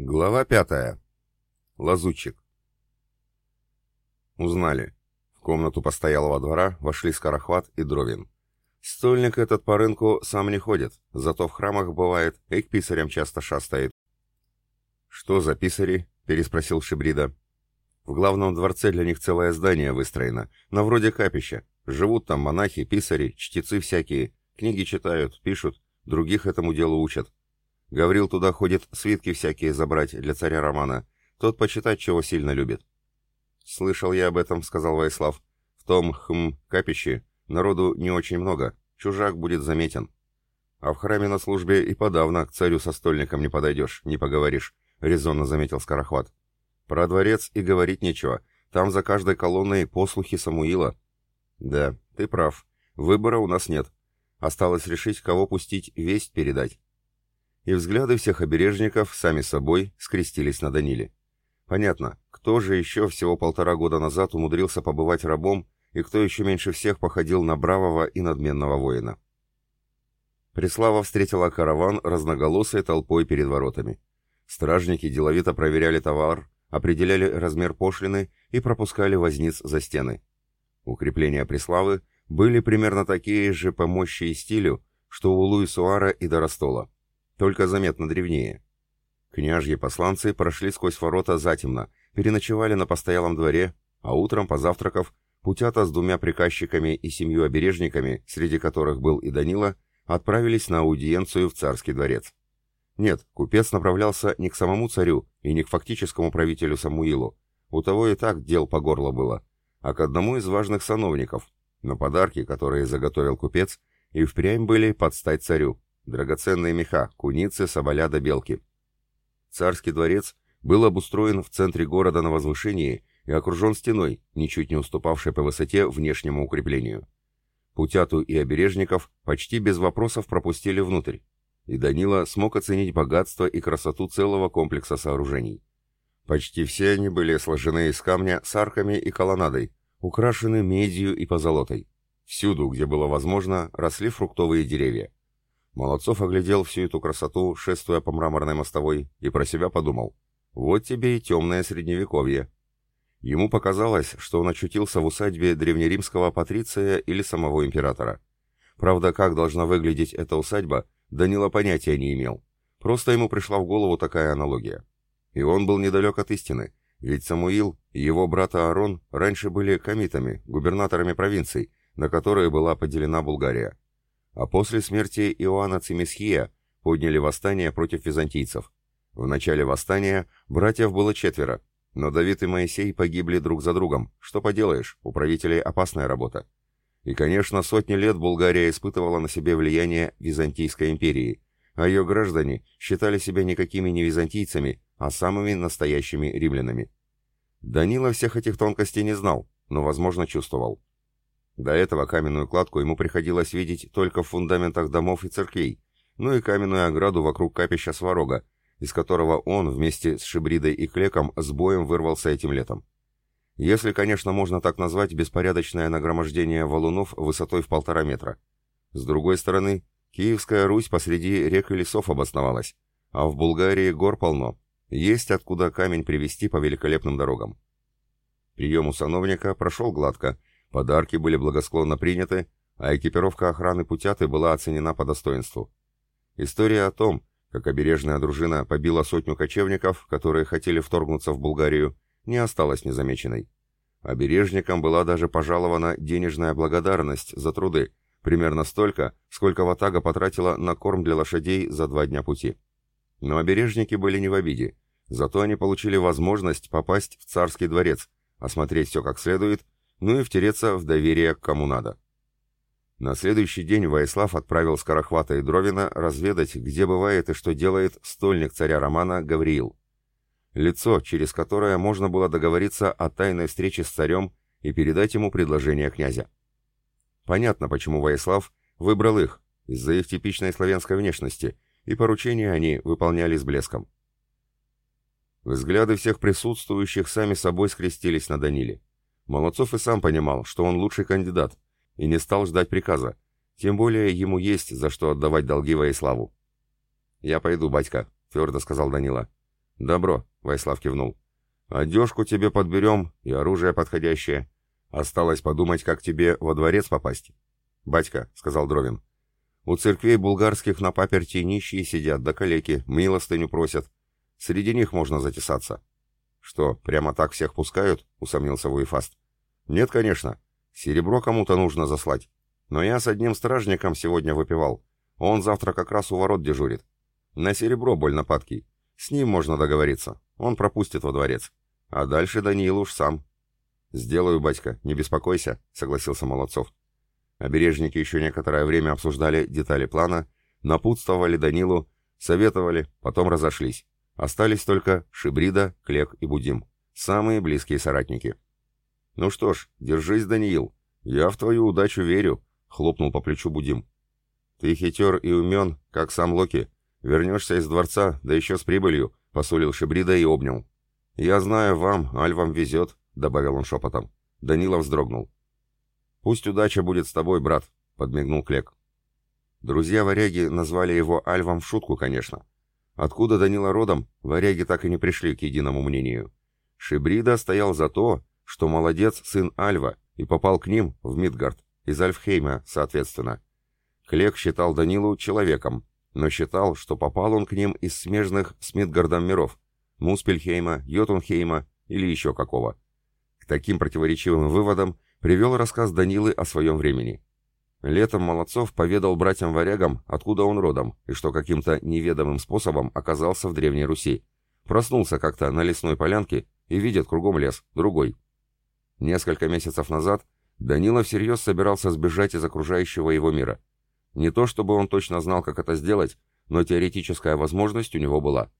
Глава пятая. Лазутчик. Узнали. В комнату постоялого двора вошли Скорохват и Дровин. Стольник этот по рынку сам не ходит, зато в храмах бывает и к писарям часто шастает. «Что за писари?» — переспросил Шибрида. «В главном дворце для них целое здание выстроено, на вроде капища. Живут там монахи, писари, чтецы всякие, книги читают, пишут, других этому делу учат. Гаврил туда ходит свитки всякие забрать для царя Романа. Тот почитать чего сильно любит. «Слышал я об этом», — сказал Вайслав. «В том, хм, капище народу не очень много, чужак будет заметен. А в храме на службе и подавно к царю со стольником не подойдешь, не поговоришь», — резонно заметил Скорохват. «Про дворец и говорить нечего. Там за каждой колонной послухи Самуила». «Да, ты прав. Выбора у нас нет. Осталось решить, кого пустить весть передать и взгляды всех обережников сами собой скрестились на Даниле. Понятно, кто же еще всего полтора года назад умудрился побывать рабом, и кто еще меньше всех походил на бравого и надменного воина. Преслава встретила караван разноголосой толпой перед воротами. Стражники деловито проверяли товар, определяли размер пошлины и пропускали возниц за стены. Укрепления Преславы были примерно такие же по мощи и стилю, что у Луисуара и Доростола только заметно древнее. Княжьи посланцы прошли сквозь ворота затемно, переночевали на постоялом дворе, а утром, позавтракав, Путята с двумя приказчиками и семью обережниками, среди которых был и Данила, отправились на аудиенцию в царский дворец. Нет, купец направлялся не к самому царю и не к фактическому правителю Самуилу, у того и так дел по горло было, а к одному из важных сановников, но подарки, которые заготовил купец, и впрямь были под стать царю. Драгоценные меха, куницы, соболя да белки. Царский дворец был обустроен в центре города на возвышении и окружен стеной, ничуть не уступавшей по высоте внешнему укреплению. Путяту и обережников почти без вопросов пропустили внутрь, и Данила смог оценить богатство и красоту целого комплекса сооружений. Почти все они были сложены из камня с арками и колоннадой, украшены медью и позолотой. Всюду, где было возможно, росли фруктовые деревья. Молодцов оглядел всю эту красоту, шествуя по мраморной мостовой, и про себя подумал. Вот тебе и темное средневековье. Ему показалось, что он очутился в усадьбе древнеримского патриция или самого императора. Правда, как должна выглядеть эта усадьба, Данила понятия не имел. Просто ему пришла в голову такая аналогия. И он был недалек от истины, ведь Самуил и его брат Аарон раньше были комитами, губернаторами провинций, на которые была поделена Булгария а после смерти Иоанна Цимисхия подняли восстание против византийцев. В начале восстания братьев было четверо, но Давид и Моисей погибли друг за другом. Что поделаешь, у правителей опасная работа. И, конечно, сотни лет Булгария испытывала на себе влияние Византийской империи, а ее граждане считали себя никакими не византийцами, а самыми настоящими римлянами. Данила всех этих тонкостей не знал, но, возможно, чувствовал. До этого каменную кладку ему приходилось видеть только в фундаментах домов и церквей, ну и каменную ограду вокруг капища Сварога, из которого он вместе с Шибридой и Клеком с боем вырвался этим летом. Если, конечно, можно так назвать беспорядочное нагромождение валунов высотой в полтора метра. С другой стороны, Киевская Русь посреди рек и лесов обосновалась, а в Булгарии гор полно, есть откуда камень привезти по великолепным дорогам. Прием у сановника прошел гладко, Подарки были благосклонно приняты, а экипировка охраны Путяты была оценена по достоинству. История о том, как обережная дружина побила сотню кочевников, которые хотели вторгнуться в Булгарию, не осталась незамеченной. Обережникам была даже пожалована денежная благодарность за труды, примерно столько, сколько Ватага потратила на корм для лошадей за два дня пути. Но обережники были не в обиде, зато они получили возможность попасть в царский дворец, осмотреть все как следует ну и втереться в доверие к кому надо. На следующий день Ваислав отправил Скорохвата и Дровина разведать, где бывает и что делает стольник царя Романа Гавриил. Лицо, через которое можно было договориться о тайной встрече с царем и передать ему предложение князя. Понятно, почему Ваислав выбрал их, из-за их типичной славянской внешности, и поручения они выполняли с блеском. Взгляды всех присутствующих сами собой скрестились на Даниле. Молодцов и сам понимал, что он лучший кандидат, и не стал ждать приказа, тем более ему есть за что отдавать долги во славу. «Я пойду, батька», — твердо сказал Данила. «Добро», — Вайслав кивнул. «Одежку тебе подберем и оружие подходящее. Осталось подумать, как тебе во дворец попасть». «Батька», — сказал Дровин, — «у церквей булгарских на паперти нищие сидят, да калеки, милостыню просят. Среди них можно затесаться». «Что, прямо так всех пускают?» — усомнился Вуефаст. «Нет, конечно. Серебро кому-то нужно заслать. Но я с одним стражником сегодня выпивал. Он завтра как раз у ворот дежурит. На серебро больно падкий. С ним можно договориться. Он пропустит во дворец. А дальше Даниил уж сам. «Сделаю, батька, не беспокойся», — согласился Молодцов. Обережники еще некоторое время обсуждали детали плана, напутствовали Данилу, советовали, потом разошлись. Остались только Шибрида, Клек и Будим. Самые близкие соратники. «Ну что ж, держись, Даниил. Я в твою удачу верю», — хлопнул по плечу Будим. «Ты хитер и умен, как сам Локи. Вернешься из дворца, да еще с прибылью», — посулил Шибрида и обнял. «Я знаю, вам, альвам везет», — добавил он шепотом. Данила вздрогнул. «Пусть удача будет с тобой, брат», — подмигнул Клек. Друзья-варяги назвали его Альвом в шутку, конечно. Откуда Данила родом, варяги так и не пришли к единому мнению. Шибрида стоял за то, что молодец сын Альва и попал к ним в Мидгард, из Альфхейма, соответственно. Клек считал Данилу человеком, но считал, что попал он к ним из смежных с Мидгардом миров, Муспельхейма, Йотунхейма или еще какого. К таким противоречивым выводам привел рассказ Данилы о своем времени. Летом Молодцов поведал братьям-варягам, откуда он родом, и что каким-то неведомым способом оказался в Древней Руси. Проснулся как-то на лесной полянке и видит кругом лес, другой. Несколько месяцев назад Данила всерьез собирался сбежать из окружающего его мира. Не то чтобы он точно знал, как это сделать, но теоретическая возможность у него была.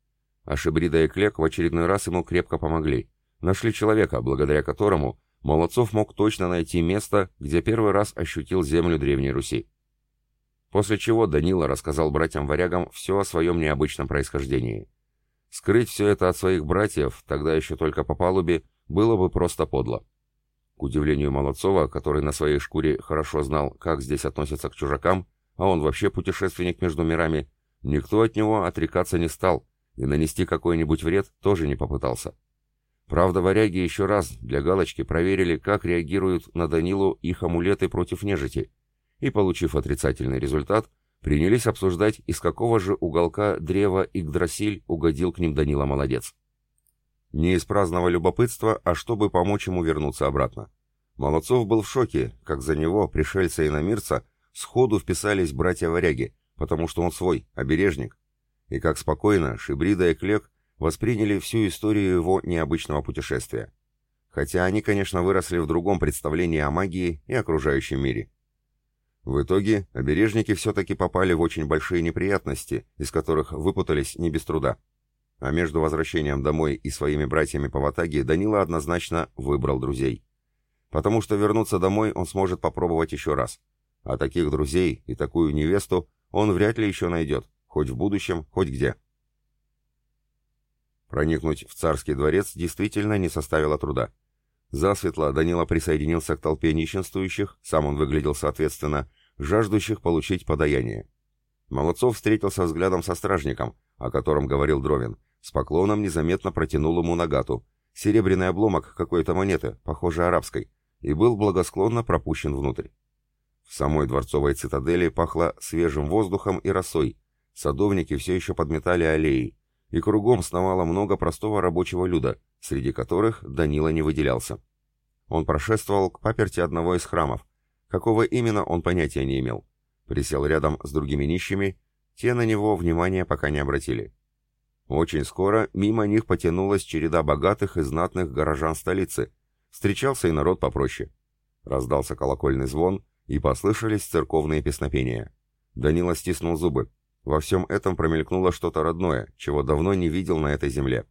А Шибрида и Клек в очередной раз ему крепко помогли. Нашли человека, благодаря которому Молодцов мог точно найти место, где первый раз ощутил землю Древней Руси. После чего Данила рассказал братьям-варягам все о своем необычном происхождении. Скрыть все это от своих братьев, тогда еще только по палубе, было бы просто подло. К удивлению Молодцова, который на своей шкуре хорошо знал, как здесь относятся к чужакам, а он вообще путешественник между мирами, никто от него отрекаться не стал, и нанести какой-нибудь вред тоже не попытался. Правда, варяги еще раз для галочки проверили, как реагируют на Данилу их амулеты против нежити, и, получив отрицательный результат, принялись обсуждать, из какого же уголка древа Игдрасиль угодил к ним Данила Молодец. Не из праздного любопытства, а чтобы помочь ему вернуться обратно. Молодцов был в шоке, как за него, пришельца и намирца, сходу вписались братья-варяги, потому что он свой, обережник. И как спокойно Шибрида и Клек восприняли всю историю его необычного путешествия. Хотя они, конечно, выросли в другом представлении о магии и окружающем мире. В итоге обережники все-таки попали в очень большие неприятности, из которых выпутались не без труда. А между возвращением домой и своими братьями по ватаге Данила однозначно выбрал друзей. Потому что вернуться домой он сможет попробовать еще раз. А таких друзей и такую невесту он вряд ли еще найдет, хоть в будущем, хоть где. Проникнуть в царский дворец действительно не составило труда. Засветло Данила присоединился к толпе нищенствующих, сам он выглядел соответственно, жаждущих получить подаяние. Молодцов встретился взглядом со стражником, о котором говорил Дровин, с поклоном незаметно протянул ему нагату, серебряный обломок какой-то монеты, похоже арабской, и был благосклонно пропущен внутрь. В самой дворцовой цитадели пахло свежим воздухом и росой, садовники все еще подметали аллеи, и кругом сновало много простого рабочего люда, среди которых Данила не выделялся. Он прошествовал к паперти одного из храмов. Какого именно, он понятия не имел. Присел рядом с другими нищими, те на него внимания пока не обратили. Очень скоро мимо них потянулась череда богатых и знатных горожан столицы. Встречался и народ попроще. Раздался колокольный звон, и послышались церковные песнопения. Данила стиснул зубы. Во всем этом промелькнуло что-то родное, чего давно не видел на этой земле.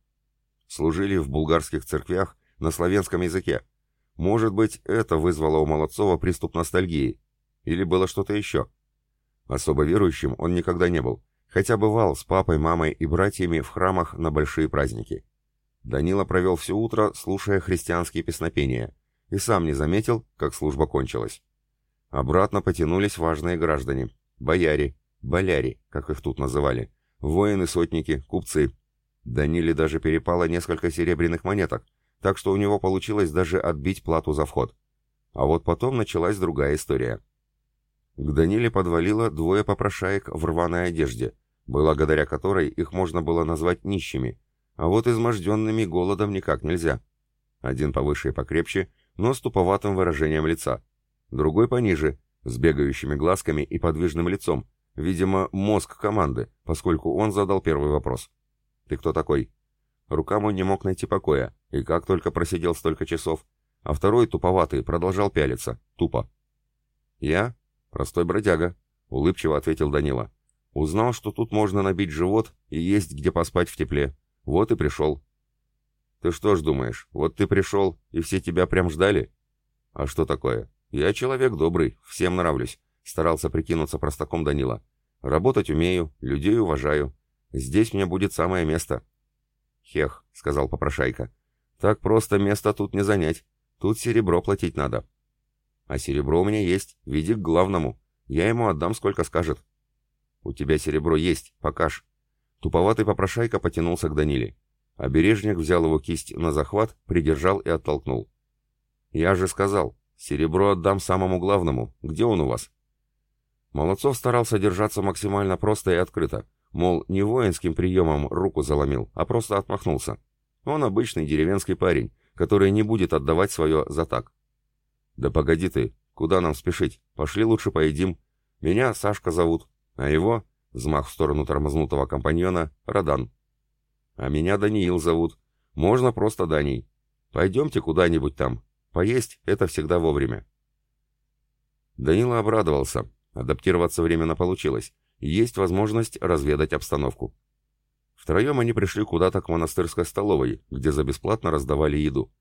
Служили в булгарских церквях на славянском языке. Может быть, это вызвало у Молодцова приступ ностальгии. Или было что-то еще. Особо верующим он никогда не был, хотя бывал с папой, мамой и братьями в храмах на большие праздники. Данила провел все утро, слушая христианские песнопения, и сам не заметил, как служба кончилась. Обратно потянулись важные граждане, бояре, боляри, как их тут называли, воины-сотники, купцы. Даниле даже перепало несколько серебряных монеток, так что у него получилось даже отбить плату за вход. А вот потом началась другая история. К Даниле подвалило двое попрошаек в рваной одежде, благодаря которой их можно было назвать нищими, а вот изможденными голодом никак нельзя. Один повыше и покрепче, но с туповатым выражением лица. Другой пониже, с бегающими глазками и подвижным лицом, видимо, мозг команды, поскольку он задал первый вопрос. «Ты кто такой?» Рукам он не мог найти покоя, и как только просидел столько часов, а второй, туповатый, продолжал пялиться, тупо. «Я? Простой бродяга», — улыбчиво ответил Данила. «Узнал, что тут можно набить живот и есть где поспать в тепле. Вот и пришел». «Ты что ж думаешь, вот ты пришел, и все тебя прям ждали?» «А что такое? Я человек добрый, всем нравлюсь», — старался прикинуться простаком Данила. «Работать умею, людей уважаю. Здесь мне будет самое место». «Хех», — сказал попрошайка. «Так просто место тут не занять. Тут серебро платить надо». «А серебро у меня есть. Веди к главному. Я ему отдам, сколько скажет». «У тебя серебро есть. Покаж». Туповатый попрошайка потянулся к Даниле. Обережник взял его кисть на захват, придержал и оттолкнул. «Я же сказал, серебро отдам самому главному. Где он у вас?» Молодцов старался держаться максимально просто и открыто, Мол, не воинским приемом руку заломил, а просто отмахнулся. Он обычный деревенский парень, который не будет отдавать свое за так. «Да погоди ты, куда нам спешить? Пошли лучше поедим. Меня Сашка зовут, а его, взмах в сторону тормознутого компаньона, Радан. А меня Даниил зовут. Можно просто Даней. Пойдемте куда-нибудь там. Поесть — это всегда вовремя». Данила обрадовался. Адаптироваться временно получилось есть возможность разведать обстановку. Втроем они пришли куда-то к монастырской столовой, где за бесплатно раздавали еду.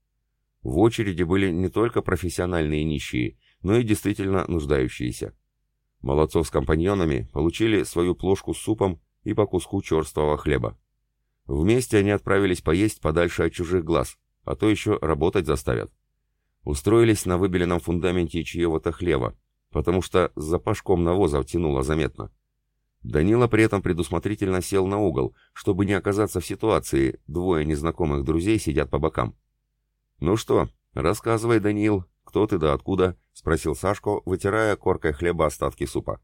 В очереди были не только профессиональные нищие, но и действительно нуждающиеся. Молодцов с компаньонами получили свою плошку с супом и по куску черствого хлеба. Вместе они отправились поесть подальше от чужих глаз, а то еще работать заставят. Устроились на выбеленном фундаменте чьего-то хлева, потому что с запашком навоза тянуло заметно. Данила при этом предусмотрительно сел на угол, чтобы не оказаться в ситуации, двое незнакомых друзей сидят по бокам. «Ну что, рассказывай, Даниил, кто ты да откуда?» — спросил Сашко, вытирая коркой хлеба остатки супа.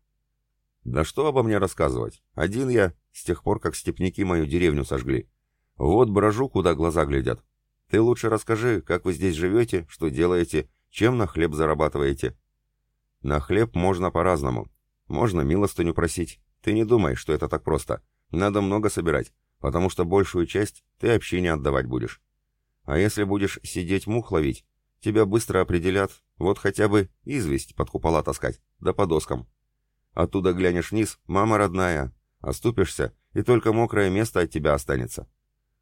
«Да что обо мне рассказывать? Один я, с тех пор, как степняки мою деревню сожгли. Вот брожу, куда глаза глядят. Ты лучше расскажи, как вы здесь живете, что делаете, чем на хлеб зарабатываете». «На хлеб можно по-разному. Можно милостыню просить, ты не думай, что это так просто. Надо много собирать, потому что большую часть ты общине отдавать будешь. А если будешь сидеть мух ловить, тебя быстро определят, вот хотя бы известь под купола таскать, да по доскам. Оттуда глянешь вниз, мама родная, оступишься, и только мокрое место от тебя останется.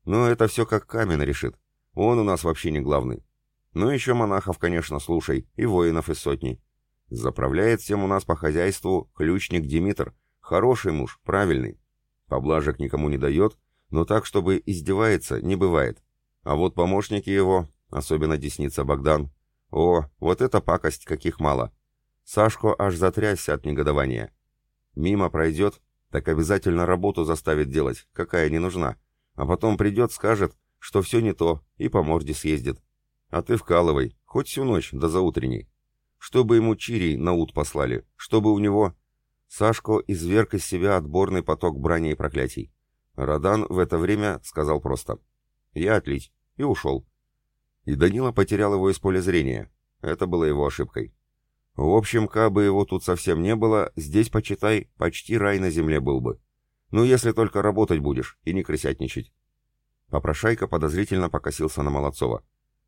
Но это все как камень решит. Он у нас вообще не главный. Ну еще монахов, конечно, слушай, и воинов из сотни. Заправляет всем у нас по хозяйству ключник Димитр, Хороший муж, правильный. Поблажек никому не дает, но так, чтобы издевается, не бывает. А вот помощники его, особенно десница Богдан, о, вот эта пакость, каких мало. Сашко аж затрясся от негодования. Мимо пройдет, так обязательно работу заставит делать, какая не нужна. А потом придет, скажет, что все не то, и по морде съездит. А ты вкалывай, хоть всю ночь, до заутренней. Чтобы ему чирий на ут послали, чтобы у него Сашко изверг из себя отборный поток брани и проклятий. Радан в это время сказал просто «Я отлить» и ушел. И Данила потерял его из поля зрения. Это было его ошибкой. В общем, кабы его тут совсем не было, здесь, почитай, почти рай на земле был бы. Ну, если только работать будешь и не крысятничать. Попрошайка подозрительно покосился на Молодцова.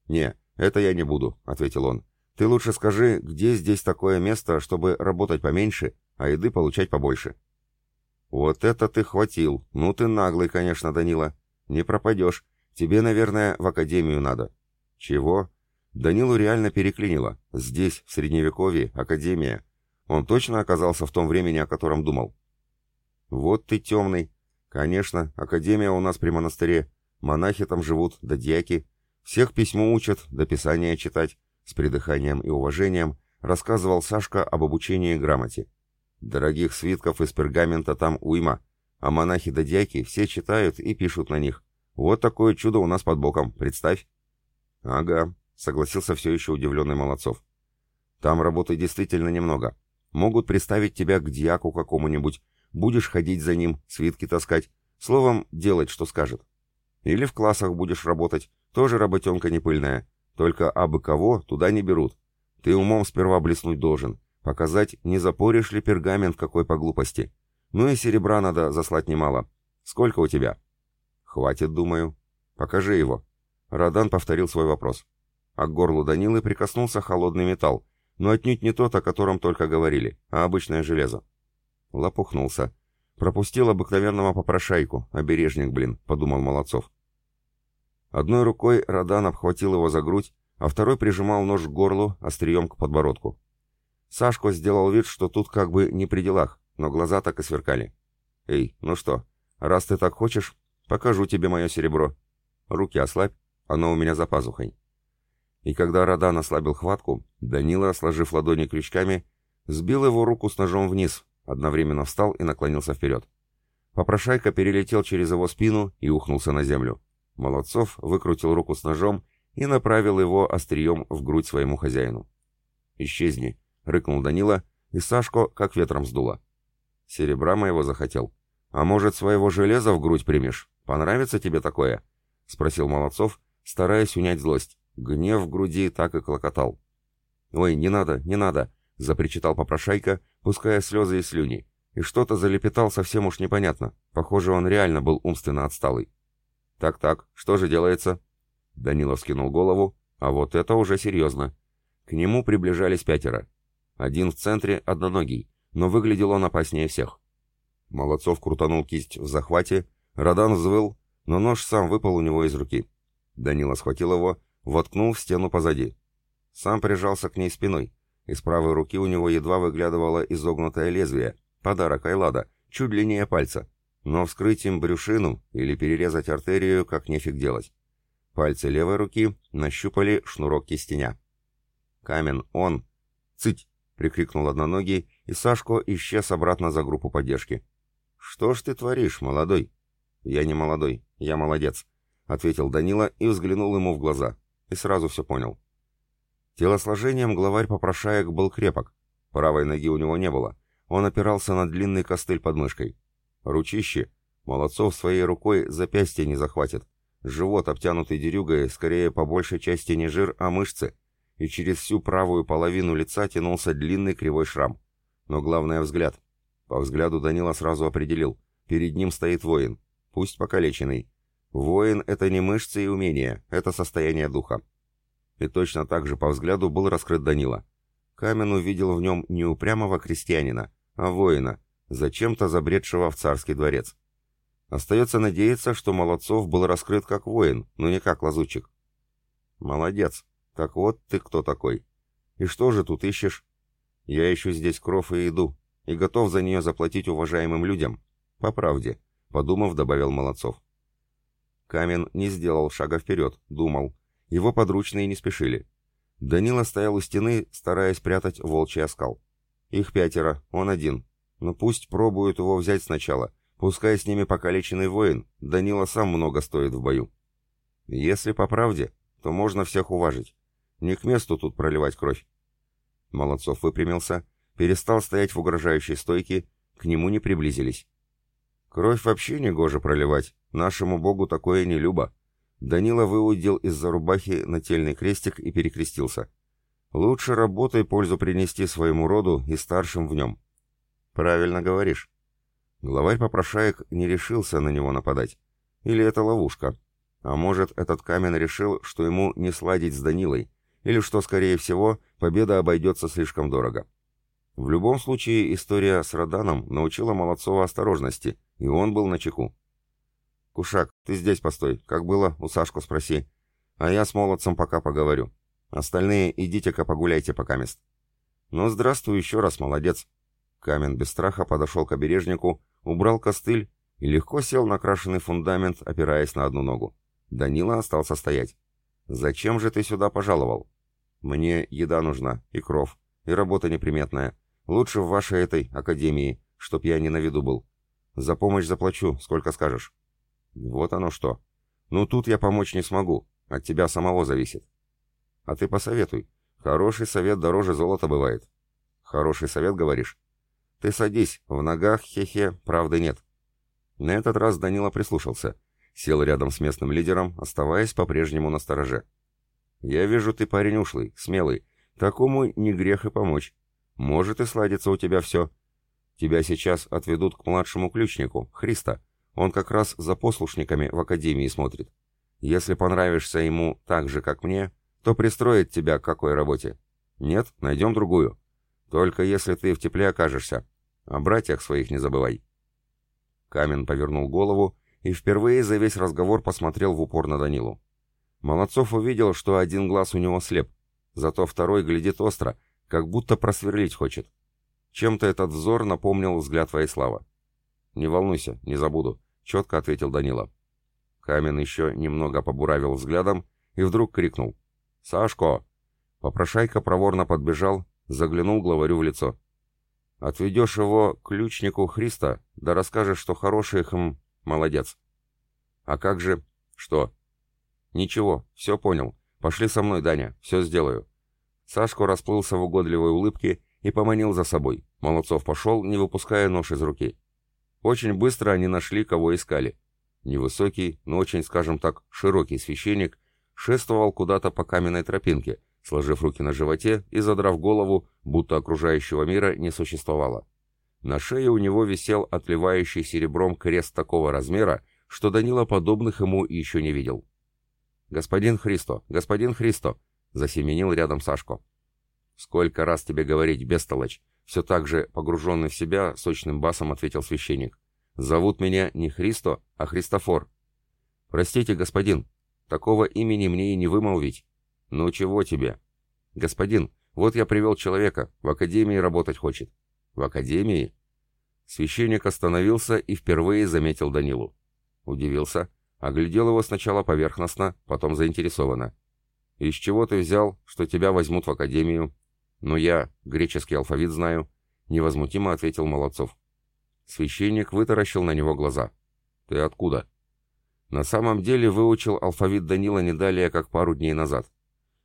«Не, это я не буду», — ответил он. «Ты лучше скажи, где здесь такое место, чтобы работать поменьше а еды получать побольше. Вот это ты хватил. Ну ты наглый, конечно, Данила. Не пропадешь. Тебе, наверное, в академию надо. Чего? Данилу реально переклинило. Здесь, в Средневековье, академия. Он точно оказался в том времени, о котором думал. Вот ты темный. Конечно, академия у нас при монастыре. Монахи там живут, да дьяки. Всех письму учат, да писания читать. С придыханием и уважением рассказывал Сашка об обучении грамоте. Дорогих свитков из пергамента там уйма, а монахи да дьяки все читают и пишут на них. Вот такое чудо у нас под боком, представь. Ага, согласился все еще удивленный Молодцов. Там работы действительно немного. Могут приставить тебя к дьяку какому-нибудь, будешь ходить за ним, свитки таскать, словом, делать, что скажет. Или в классах будешь работать, тоже работенка не пыльная, только абы кого туда не берут. Ты умом сперва блеснуть должен, показать, не запоришь ли пергамент какой по глупости. Ну и серебра надо заслать немало. Сколько у тебя? Хватит, думаю. Покажи его. Радан повторил свой вопрос. А к горлу Данилы прикоснулся холодный металл, но отнюдь не тот, о котором только говорили, а обычное железо. Лопухнулся. Пропустил обыкновенного попрошайку, обережник, блин, подумал Молодцов. Одной рукой Радан обхватил его за грудь, а второй прижимал нож к горлу, острием к подбородку. Сашко сделал вид, что тут как бы не при делах, но глаза так и сверкали. «Эй, ну что, раз ты так хочешь, покажу тебе мое серебро. Руки ослабь, оно у меня за пазухой». И когда Радан ослабил хватку, Данила, сложив ладони крючками, сбил его руку с ножом вниз, одновременно встал и наклонился вперед. Попрошайка перелетел через его спину и ухнулся на землю. Молодцов выкрутил руку с ножом и направил его острием в грудь своему хозяину. «Исчезни!» — рыкнул Данила, и Сашко как ветром сдуло. «Серебра моего захотел. А может, своего железа в грудь примешь? Понравится тебе такое?» — спросил Молодцов, стараясь унять злость. Гнев в груди так и клокотал. «Ой, не надо, не надо!» — запричитал попрошайка, пуская слезы и слюни. И что-то залепетал совсем уж непонятно. Похоже, он реально был умственно отсталый. «Так-так, что же делается?» Данилов скинул голову, а вот это уже серьезно. К нему приближались пятеро. Один в центре, одноногий, но выглядел он опаснее всех. Молодцов крутанул кисть в захвате, Радан взвыл, но нож сам выпал у него из руки. Данила схватил его, воткнул в стену позади. Сам прижался к ней спиной. Из правой руки у него едва выглядывало изогнутое лезвие, подарок Айлада, чуть длиннее пальца. Но вскрыть им брюшину или перерезать артерию как нефиг делать. Пальцы левой руки нащупали шнурок кистеня. «Камен, он!» «Цыть!» — прикрикнул одноногий, и Сашко исчез обратно за группу поддержки. «Что ж ты творишь, молодой?» «Я не молодой, я молодец», — ответил Данила и взглянул ему в глаза. И сразу все понял. Телосложением главарь попрошаек был крепок. Правой ноги у него не было. Он опирался на длинный костыль под мышкой. Ручище. Молодцов своей рукой запястье не захватит. Живот, обтянутый дерюгой, скорее по большей части не жир, а мышцы. И через всю правую половину лица тянулся длинный кривой шрам. Но главное — взгляд. По взгляду Данила сразу определил. Перед ним стоит воин. Пусть покалеченный. Воин — это не мышцы и умения, это состояние духа. И точно так же по взгляду был раскрыт Данила. Камен увидел в нем не упрямого крестьянина, а воина, зачем-то забредшего в царский дворец. Остается надеяться, что Молодцов был раскрыт как воин, но не как лазутчик. Молодец. Так вот ты кто такой. И что же тут ищешь? Я ищу здесь кров и еду, и готов за нее заплатить уважаемым людям. По правде, подумав, добавил Молодцов. Камен не сделал шага вперед, думал. Его подручные не спешили. Данила стоял у стены, стараясь прятать волчий оскал. Их пятеро, он один. Но пусть пробуют его взять сначала, Пускай с ними покалеченный воин, Данила сам много стоит в бою. Если по правде, то можно всех уважить. Не к месту тут проливать кровь. Молодцов выпрямился, перестал стоять в угрожающей стойке, к нему не приблизились. Кровь вообще не гоже проливать, нашему богу такое не любо. Данила выудил из-за рубахи нательный крестик и перекрестился. Лучше работой пользу принести своему роду и старшим в нем. Правильно говоришь. Главарь попрошаек не решился на него нападать. Или это ловушка? А может, этот камень решил, что ему не сладить с Данилой, или что, скорее всего, победа обойдется слишком дорого. В любом случае, история с Роданом научила Молодцова осторожности, и он был на чеку. «Кушак, ты здесь постой, как было, у Сашку спроси. А я с Молодцем пока поговорю. Остальные идите-ка погуляйте пока мест». «Ну, здравствуй еще раз, молодец». Камен без страха подошел к обережнику, убрал костыль и легко сел на крашеный фундамент, опираясь на одну ногу. Данила остался стоять. «Зачем же ты сюда пожаловал?» «Мне еда нужна, и кров, и работа неприметная. Лучше в вашей этой академии, чтоб я не на виду был. За помощь заплачу, сколько скажешь». «Вот оно что». Ну тут я помочь не смогу, от тебя самого зависит. А ты посоветуй. Хороший совет дороже золота бывает. Хороший совет, говоришь? Ты садись, в ногах, хе-хе, правды нет. На этот раз Данила прислушался. Сел рядом с местным лидером, оставаясь по-прежнему на стороже. «Я вижу, ты парень ушлый, смелый. Такому не грех и помочь. Может и сладится у тебя все. Тебя сейчас отведут к младшему ключнику, Христа. Он как раз за послушниками в академии смотрит. Если понравишься ему так же, как мне, то пристроит тебя к какой работе. Нет, найдем другую. Только если ты в тепле окажешься. О братьях своих не забывай. Камен повернул голову и впервые за весь разговор посмотрел в упор на Данилу. Молодцов увидел, что один глаз у него слеп, зато второй глядит остро, как будто просверлить хочет. Чем-то этот взор напомнил взгляд Воислава. «Не волнуйся, не забуду», — четко ответил Данила. Камен еще немного побуравил взглядом и вдруг крикнул. «Сашко!» Попрошайка проворно подбежал, заглянул главарю в лицо. «Отведешь его ключнику Христа, да расскажешь, что хороший хм, молодец». «А как же...» «Что?» «Ничего, все понял. Пошли со мной, Даня, все сделаю». Сашко расплылся в угодливой улыбке и поманил за собой. Молодцов пошел, не выпуская нож из руки. Очень быстро они нашли, кого искали. Невысокий, но очень, скажем так, широкий священник шествовал куда-то по каменной тропинке, сложив руки на животе и задрав голову, будто окружающего мира не существовало. На шее у него висел отливающий серебром крест такого размера, что Данила подобных ему еще не видел. «Господин Христо! Господин Христо!» — засеменил рядом Сашко. «Сколько раз тебе говорить, бестолочь!» Все так же, погруженный в себя, сочным басом ответил священник. «Зовут меня не Христо, а Христофор». «Простите, господин, такого имени мне и не вымолвить». «Ну чего тебе?» «Господин, вот я привел человека, в академии работать хочет». «В академии?» Священник остановился и впервые заметил Данилу. Удивился, оглядел его сначала поверхностно, потом заинтересованно. «Из чего ты взял, что тебя возьмут в академию?» «Ну я греческий алфавит знаю», — невозмутимо ответил Молодцов. Священник вытаращил на него глаза. «Ты откуда?» На самом деле выучил алфавит Данила не далее, как пару дней назад.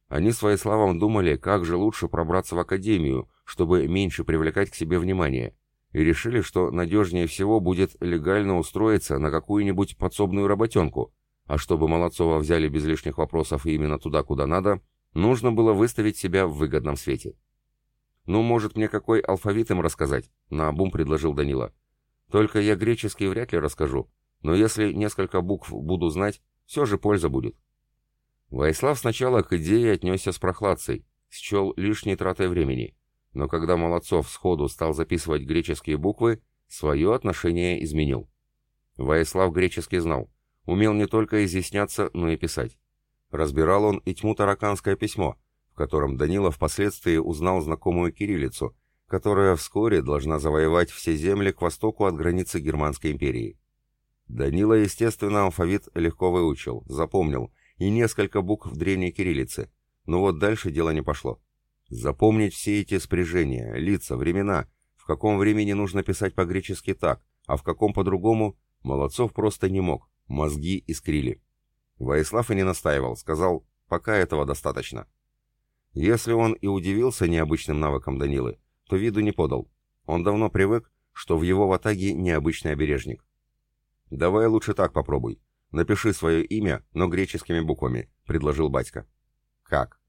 Они своим словам думали, как же лучше пробраться в академию, чтобы меньше привлекать к себе внимание, и решили, что надежнее всего будет легально устроиться на какую-нибудь подсобную работенку, а чтобы Молодцова взяли без лишних вопросов и именно туда, куда надо, нужно было выставить себя в выгодном свете. «Ну, может, мне какой алфавит им рассказать?» — наобум предложил Данила. «Только я греческий вряд ли расскажу, но если несколько букв буду знать, все же польза будет». Ваислав сначала к идее отнесся с прохладцей, счел лишней тратой времени, но когда Молодцов сходу стал записывать греческие буквы, свое отношение изменил. Ваислав греческий знал, умел не только изъясняться, но и писать. Разбирал он и тьму тараканское письмо — котором Данила впоследствии узнал знакомую кириллицу, которая вскоре должна завоевать все земли к востоку от границы Германской империи. Данила, естественно, алфавит легко выучил, запомнил, и несколько букв древней кириллицы, но вот дальше дело не пошло. Запомнить все эти спряжения, лица, времена, в каком времени нужно писать по-гречески так, а в каком по-другому, Молодцов просто не мог, мозги искрили. Воислав и не настаивал, сказал, пока этого достаточно. Если он и удивился необычным навыкам Данилы, то виду не подал. Он давно привык, что в его ватаге необычный обережник. «Давай лучше так попробуй. Напиши свое имя, но греческими буквами», — предложил батька. «Как?»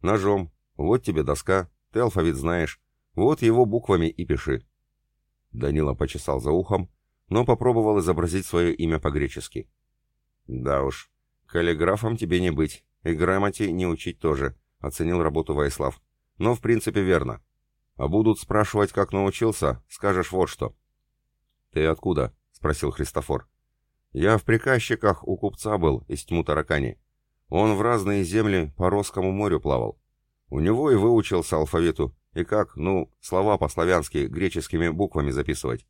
«Ножом. Вот тебе доска, ты алфавит знаешь. Вот его буквами и пиши». Данила почесал за ухом, но попробовал изобразить свое имя по-гречески. «Да уж, каллиграфом тебе не быть, и грамоте не учить тоже», оценил работу Ваислав. Но в принципе верно. А будут спрашивать, как научился, скажешь вот что. Ты откуда? спросил Христофор. Я в приказчиках у купца был из тьму таракани. Он в разные земли по Росскому морю плавал. У него и выучился алфавиту, и как, ну, слова по-славянски греческими буквами записывать.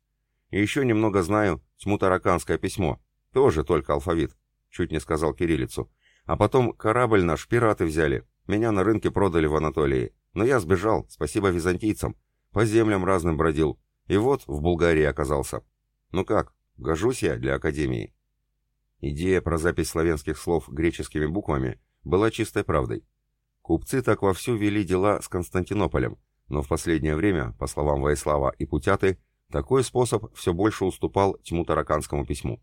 И еще немного знаю тьму тараканское письмо, тоже только алфавит, чуть не сказал кириллицу. А потом корабль наш пираты взяли, меня на рынке продали в Анатолии, но я сбежал, спасибо византийцам. По землям разным бродил. И вот в Булгарии оказался. Ну как, гожусь я для Академии?» Идея про запись славянских слов греческими буквами была чистой правдой. Купцы так вовсю вели дела с Константинополем, но в последнее время, по словам Воислава и Путяты, такой способ все больше уступал тьму тараканскому письму.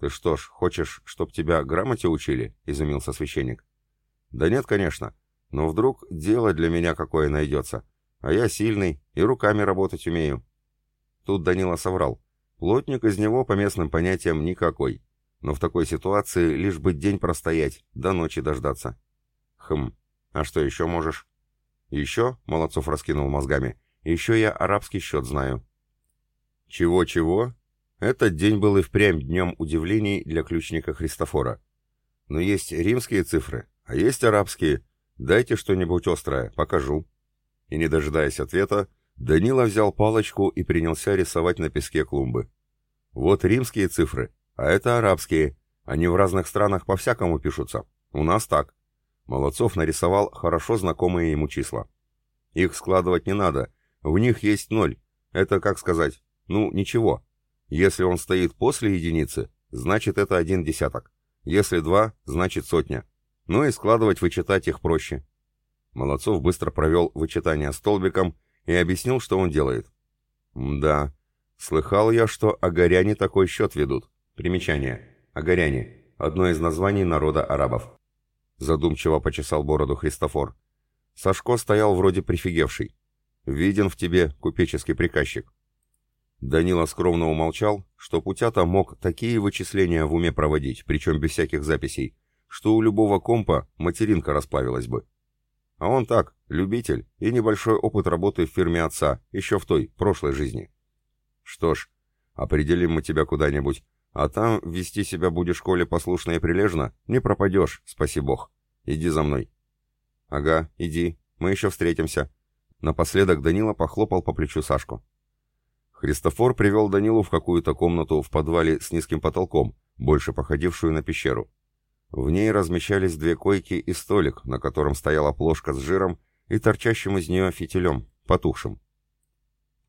«Ты что ж, хочешь, чтоб тебя грамоте учили?» — изумился священник. «Да нет, конечно. Но вдруг дело для меня какое найдется. А я сильный и руками работать умею». Тут Данила соврал. Плотник из него по местным понятиям никакой. Но в такой ситуации лишь бы день простоять, до ночи дождаться. Хм, а что еще можешь? Еще, Молодцов раскинул мозгами, еще я арабский счет знаю. Чего-чего? Этот день был и впрямь днем удивлений для ключника Христофора. Но есть римские цифры, а есть арабские. Дайте что-нибудь острое, покажу. И не дожидаясь ответа, Данила взял палочку и принялся рисовать на песке клумбы. Вот римские цифры, а это арабские. Они в разных странах по-всякому пишутся. У нас так. Молодцов нарисовал хорошо знакомые ему числа. Их складывать не надо. В них есть ноль. Это, как сказать, ну, ничего. Если он стоит после единицы, значит это один десяток. Если два, значит сотня. Ну и складывать, вычитать их проще. Молодцов быстро провел вычитание столбиком и объяснил, что он делает. «Да, слыхал я, что агаряне такой счет ведут. Примечание. Агаряне. Одно из названий народа арабов». Задумчиво почесал бороду Христофор. Сашко стоял вроде прифигевший. «Виден в тебе купеческий приказчик». Данила скромно умолчал, что Путята мог такие вычисления в уме проводить, причем без всяких записей, что у любого компа материнка расплавилась бы. А он так, любитель и небольшой опыт работы в фирме отца, еще в той, прошлой жизни. Что ж, определим мы тебя куда-нибудь, а там вести себя будешь школе послушно и прилежно, не пропадешь, спаси бог. Иди за мной. Ага, иди, мы еще встретимся. Напоследок Данила похлопал по плечу Сашку. Христофор привел Данилу в какую-то комнату в подвале с низким потолком, больше походившую на пещеру. В ней размещались две койки и столик, на котором стояла плошка с жиром и торчащим из нее фитилем, потухшим.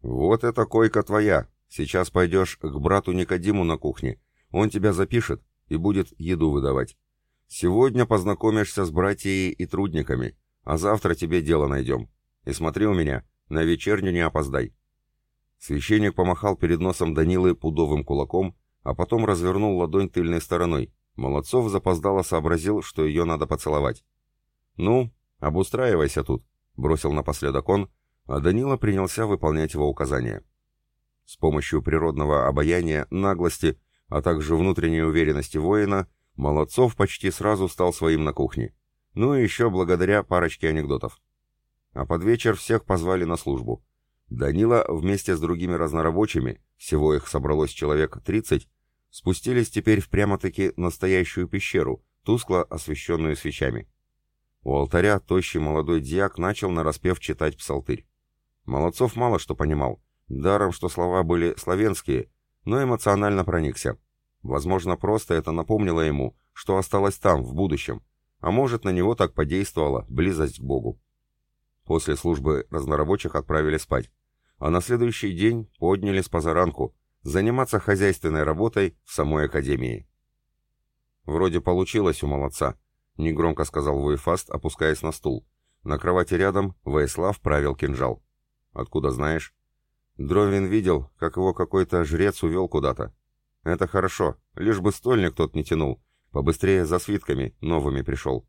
«Вот эта койка твоя. Сейчас пойдешь к брату Никодиму на кухне. Он тебя запишет и будет еду выдавать. Сегодня познакомишься с братьями и трудниками, а завтра тебе дело найдем. И смотри у меня, на вечерню не опоздай». Священник помахал перед носом Данилы пудовым кулаком, а потом развернул ладонь тыльной стороной, Молодцов запоздало сообразил, что ее надо поцеловать. «Ну, обустраивайся тут», — бросил напоследок он, а Данила принялся выполнять его указания. С помощью природного обаяния, наглости, а также внутренней уверенности воина, Молодцов почти сразу стал своим на кухне. Ну и еще благодаря парочке анекдотов. А под вечер всех позвали на службу. Данила вместе с другими разнорабочими, всего их собралось человек 30, спустились теперь в прямо-таки настоящую пещеру, тускло освещенную свечами. У алтаря тощий молодой дьяк начал нараспев читать псалтырь. Молодцов мало что понимал, даром, что слова были славянские, но эмоционально проникся. Возможно, просто это напомнило ему, что осталось там, в будущем, а может, на него так подействовала близость к Богу. После службы разнорабочих отправили спать, а на следующий день подняли с позаранку, заниматься хозяйственной работой в самой академии. «Вроде получилось у молодца», — негромко сказал Войфаст, опускаясь на стул. На кровати рядом Ваислав правил кинжал. «Откуда знаешь?» Дровин видел, как его какой-то жрец увел куда-то. «Это хорошо, лишь бы стольник тот не тянул. Побыстрее за свитками новыми пришел».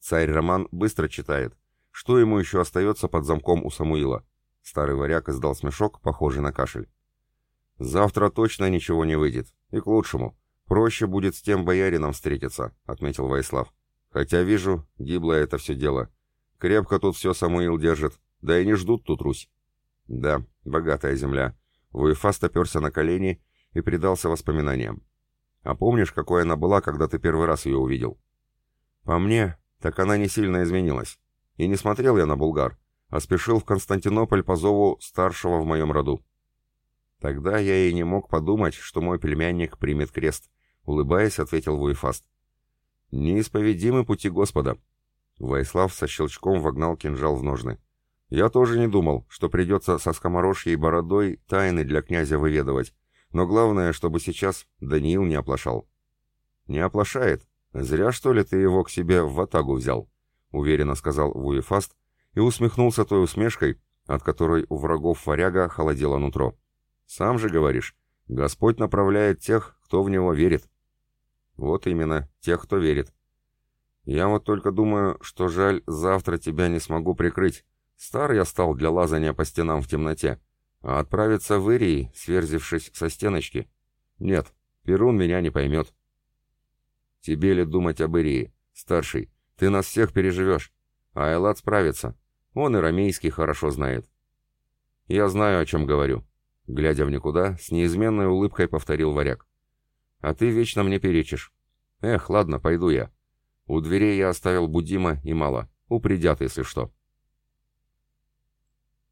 Царь Роман быстро читает. Что ему еще остается под замком у Самуила? Старый варяг издал смешок, похожий на кашель. «Завтра точно ничего не выйдет. И к лучшему. Проще будет с тем боярином встретиться», — отметил Ваислав. «Хотя вижу, гиблое это все дело. Крепко тут все Самуил держит. Да и не ждут тут Русь». «Да, богатая земля». Вуефаст оперся на колени и предался воспоминаниям. «А помнишь, какой она была, когда ты первый раз ее увидел?» «По мне, так она не сильно изменилась. И не смотрел я на Булгар, а спешил в Константинополь по зову старшего в моем роду. Тогда я и не мог подумать, что мой племянник примет крест, улыбаясь, ответил Вуефаст. Неисповедимы пути Господа. Ваислав со щелчком вогнал кинжал в ножны. Я тоже не думал, что придется со скоморожьей бородой тайны для князя выведывать, но главное, чтобы сейчас Даниил не оплошал. «Не оплошает. Зря, что ли, ты его к себе в ватагу взял», — уверенно сказал Вуефаст и усмехнулся той усмешкой, от которой у врагов варяга холодело нутро. «Сам же говоришь, Господь направляет тех, кто в него верит». «Вот именно, тех, кто верит. Я вот только думаю, что жаль, завтра тебя не смогу прикрыть. Стар я стал для лазания по стенам в темноте. А отправиться в Ирии, сверзившись со стеночки? Нет, Перун меня не поймет. Тебе ли думать об Ирии? Старший, ты нас всех переживешь. А Элат справится. Он и рамейский хорошо знает. Я знаю, о чем говорю. Глядя в никуда, с неизменной улыбкой повторил варяг. А ты вечно мне перечишь. Эх, ладно, пойду я. У дверей я оставил Будима и мало. Упредят, если что.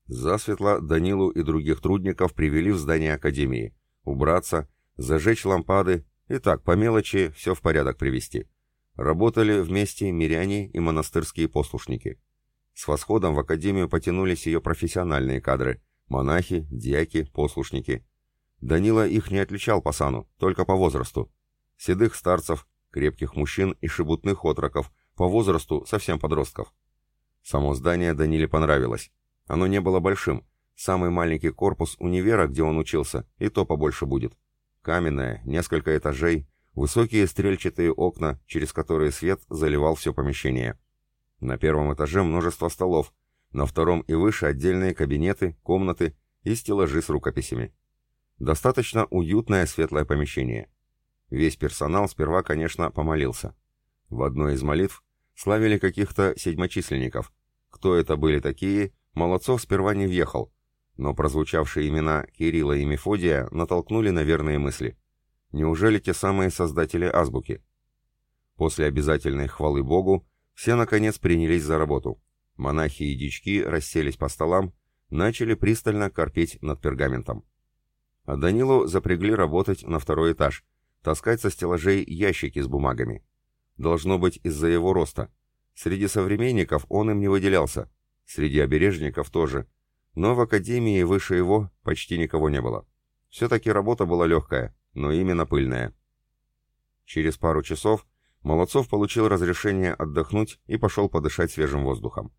Засветло Данилу и других трудников привели в здание Академии. Убраться, зажечь лампады и так, по мелочи, все в порядок привести. Работали вместе миряне и монастырские послушники. С восходом в академию потянулись ее профессиональные кадры – монахи, дьяки, послушники. Данила их не отличал по сану, только по возрасту. Седых старцев, крепких мужчин и шебутных отроков, по возрасту совсем подростков. Само здание Даниле понравилось. Оно не было большим. Самый маленький корпус универа, где он учился, и то побольше будет. Каменное, несколько этажей, высокие стрельчатые окна, через которые свет заливал все помещение. На первом этаже множество столов, на втором и выше отдельные кабинеты, комнаты и стеллажи с рукописями. Достаточно уютное светлое помещение. Весь персонал сперва, конечно, помолился. В одной из молитв славили каких-то седьмочисленников. Кто это были такие, Молодцов сперва не въехал, но прозвучавшие имена Кирилла и Мефодия натолкнули на верные мысли. Неужели те самые создатели азбуки? После обязательной хвалы Богу все наконец принялись за работу. Монахи и дички расселись по столам, начали пристально корпеть над пергаментом. А Данилу запрягли работать на второй этаж, таскать со стеллажей ящики с бумагами. Должно быть из-за его роста. Среди современников он им не выделялся, среди обережников тоже, но в академии выше его почти никого не было. Все-таки работа была легкая, но именно пыльная. Через пару часов Молодцов получил разрешение отдохнуть и пошел подышать свежим воздухом.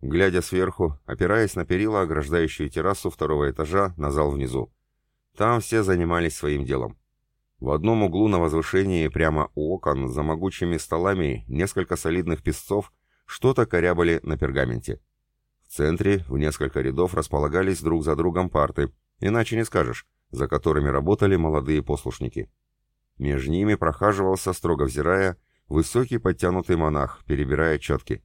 Глядя сверху, опираясь на перила, ограждающую террасу второго этажа, на зал внизу. Там все занимались своим делом. В одном углу на возвышении, прямо у окон, за могучими столами, несколько солидных песцов что-то корябали на пергаменте. В центре в несколько рядов располагались друг за другом парты, иначе не скажешь, за которыми работали молодые послушники. Между ними прохаживался, строго взирая, высокий подтянутый монах, перебирая четки.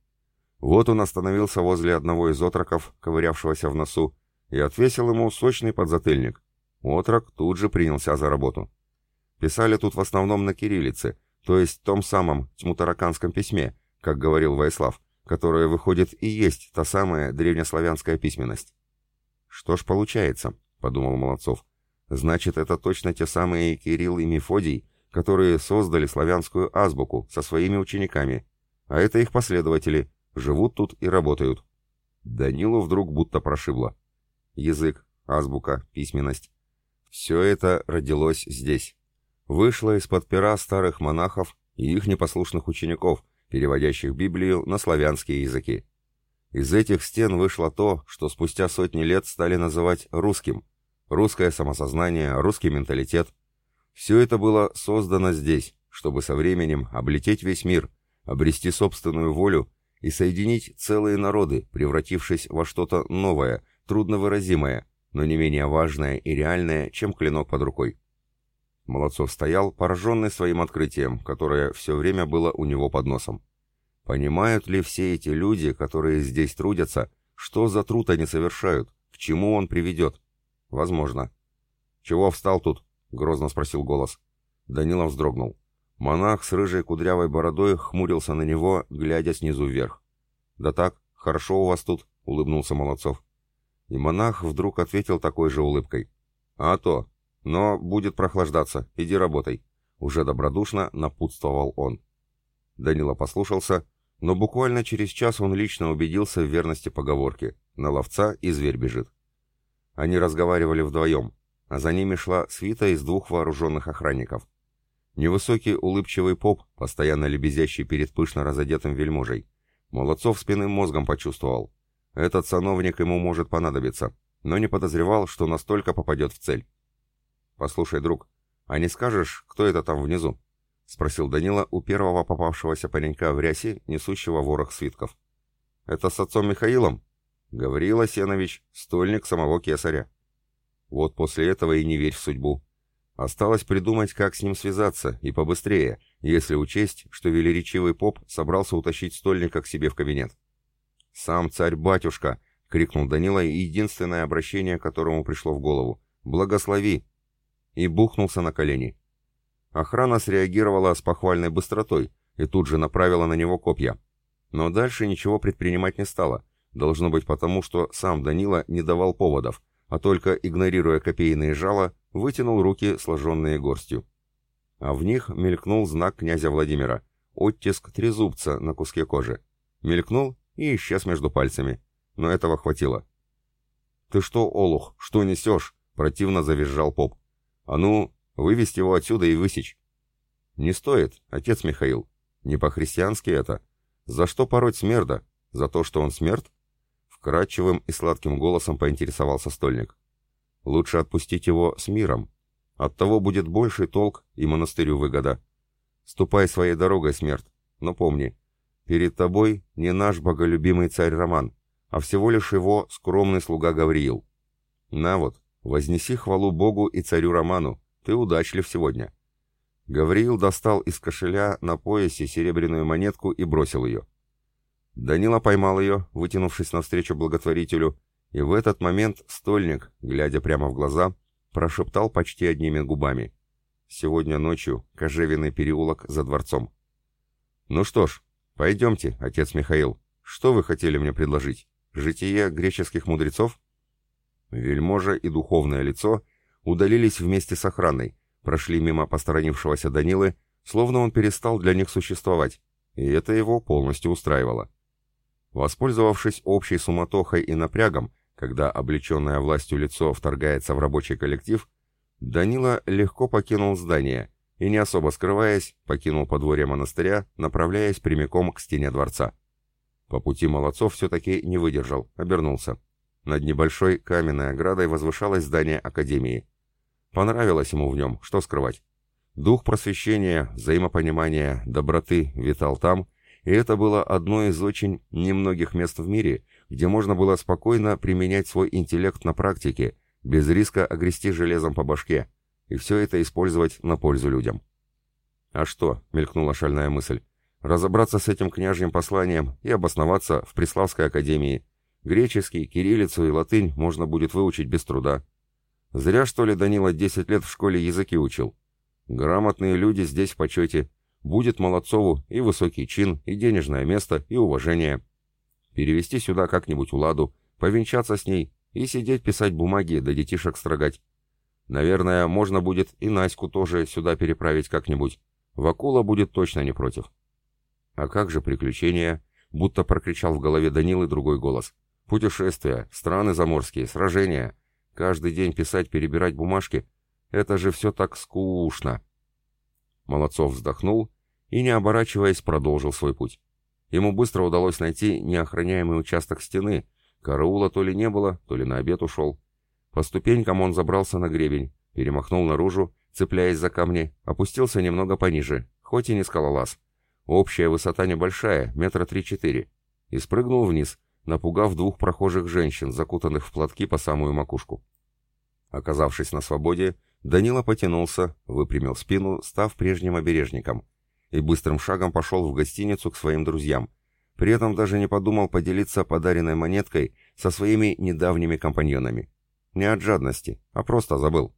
Вот он остановился возле одного из отроков, ковырявшегося в носу, и отвесил ему сочный подзатыльник. Отрок тут же принялся за работу. Писали тут в основном на кириллице, то есть том самом тьмутараканском письме, как говорил Ваислав, которая, выходит, и есть та самая древнеславянская письменность. «Что ж получается?» — подумал Молодцов. «Значит, это точно те самые Кирилл и Мефодий, которые создали славянскую азбуку со своими учениками, а это их последователи, живут тут и работают». Данилу вдруг будто прошибло. Язык, азбука, письменность. Все это родилось здесь. Вышло из-под пера старых монахов и их непослушных учеников, переводящих Библию на славянские языки. Из этих стен вышло то, что спустя сотни лет стали называть русским. Русское самосознание, русский менталитет. Все это было создано здесь, чтобы со временем облететь весь мир, обрести собственную волю и соединить целые народы, превратившись во что-то новое, трудновыразимое, но не менее важное и реальное, чем клинок под рукой. Молодцов стоял, пораженный своим открытием, которое все время было у него под носом. Понимают ли все эти люди, которые здесь трудятся, что за труд они совершают, к чему он приведет? Возможно. «Чего встал тут?» — грозно спросил голос. Данилов вздрогнул. Монах с рыжей кудрявой бородой хмурился на него, глядя снизу вверх. «Да так, хорошо у вас тут», — улыбнулся Молодцов. И монах вдруг ответил такой же улыбкой. «А то, но будет прохлаждаться, иди работай. Уже добродушно напутствовал он. Данила послушался, но буквально через час он лично убедился в верности поговорки «на ловца и зверь бежит». Они разговаривали вдвоем, а за ними шла свита из двух вооруженных охранников. Невысокий улыбчивый поп, постоянно лебезящий перед пышно разодетым вельможей. Молодцов спинным мозгом почувствовал. Этот сановник ему может понадобиться, но не подозревал, что настолько попадет в цель. «Послушай, друг, а не скажешь, кто это там внизу?» — спросил Данила у первого попавшегося паренька в рясе, несущего ворох свитков. «Это с отцом Михаилом?» «Гавриил Асенович, стольник самого кесаря». «Вот после этого и не верь в судьбу. Осталось придумать, как с ним связаться, и побыстрее, если учесть, что велеречивый поп собрался утащить стольника к себе в кабинет. «Сам царь-батюшка!» — крикнул Данила, единственное обращение, которому пришло в голову. «Благослови!» И бухнулся на колени. Охрана среагировала с похвальной быстротой и тут же направила на него копья. Но дальше ничего предпринимать не стала. Должно быть потому, что сам Данила не давал поводов, а только, игнорируя копейные жала, вытянул руки, сложенные горстью. А в них мелькнул знак князя Владимира — оттиск трезубца на куске кожи. Мелькнул и исчез между пальцами. Но этого хватило. «Ты что, Олух, что несешь?» — противно завизжал поп. «А ну, вывести его отсюда и высечь!» «Не стоит, отец Михаил. Не по-христиански это. За что пороть смерда? За то, что он смерть?» Вкрадчивым и сладким голосом поинтересовался стольник. Лучше отпустить его с миром. Оттого будет больший толк и монастырю выгода. Ступай своей дорогой, смерть, но помни, перед тобой не наш боголюбимый царь Роман, а всего лишь его скромный слуга Гавриил. На вот, вознеси хвалу Богу и царю Роману, ты удачлив сегодня. Гавриил достал из кошеля на поясе серебряную монетку и бросил ее. Данила поймал ее, вытянувшись навстречу благотворителю, и в этот момент стольник, глядя прямо в глаза, прошептал почти одними губами. «Сегодня ночью Кожевиный переулок за дворцом». «Ну что ж, пойдемте, отец Михаил. Что вы хотели мне предложить? Житие греческих мудрецов?» Вельможа и духовное лицо удалились вместе с охраной, прошли мимо посторонившегося Данилы, словно он перестал для них существовать, и это его полностью устраивало. Воспользовавшись общей суматохой и напрягом, когда облеченное властью лицо вторгается в рабочий коллектив, Данила легко покинул здание и, не особо скрываясь, покинул подворье монастыря, направляясь прямиком к стене дворца. По пути Молодцов все-таки не выдержал, обернулся. Над небольшой каменной оградой возвышалось здание Академии. Понравилось ему в нем, что скрывать. Дух просвещения, взаимопонимания, доброты витал там, и это было одно из очень немногих мест в мире, где можно было спокойно применять свой интеллект на практике, без риска огрести железом по башке, и все это использовать на пользу людям. «А что?» — мелькнула шальная мысль. «Разобраться с этим княжьим посланием и обосноваться в Преславской академии. Греческий, кириллицу и латынь можно будет выучить без труда. Зря, что ли, Данила 10 лет в школе языки учил. Грамотные люди здесь в почете. Будет Молодцову и высокий чин, и денежное место, и уважение перевести сюда как-нибудь Уладу, повенчаться с ней и сидеть писать бумаги да детишек строгать. Наверное, можно будет и Наську тоже сюда переправить как-нибудь. Вакула будет точно не против. А как же приключения? Будто прокричал в голове Данилы другой голос. Путешествия, страны заморские, сражения. Каждый день писать, перебирать бумажки. Это же все так скучно. Молодцов вздохнул и, не оборачиваясь, продолжил свой путь. Ему быстро удалось найти неохраняемый участок стены. Караула то ли не было, то ли на обед ушел. По ступенькам он забрался на гребень, перемахнул наружу, цепляясь за камни, опустился немного пониже, хоть и не скалолаз. Общая высота небольшая, метра три-четыре. И спрыгнул вниз, напугав двух прохожих женщин, закутанных в платки по самую макушку. Оказавшись на свободе, Данила потянулся, выпрямил спину, став прежним обережником, и быстрым шагом пошел в гостиницу к своим друзьям. При этом даже не подумал поделиться подаренной монеткой со своими недавними компаньонами. Не от жадности, а просто забыл.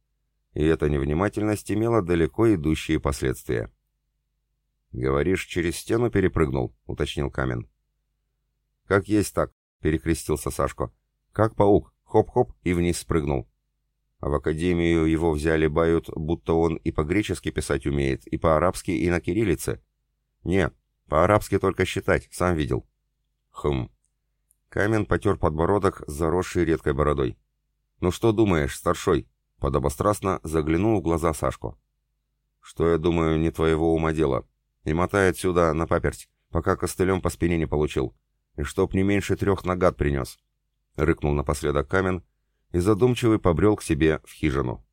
И эта невнимательность имела далеко идущие последствия. «Говоришь, через стену перепрыгнул?» — уточнил Камен. «Как есть так», — перекрестился Сашко. «Как паук, хоп-хоп и вниз спрыгнул. А в академию его взяли бают, будто он и по-гречески писать умеет, и по-арабски, и на кириллице. Не, по-арабски только считать, сам видел. Хм. Камен потер подбородок, заросший редкой бородой. «Ну что думаешь, старшой?» Подобострастно заглянул в глаза Сашко. Что, я думаю, не твоего ума дело. И мотай отсюда на паперть, пока костылем по спине не получил. И чтоб не меньше трех нагад принес. Рыкнул напоследок камен и задумчивый побрел к себе в хижину.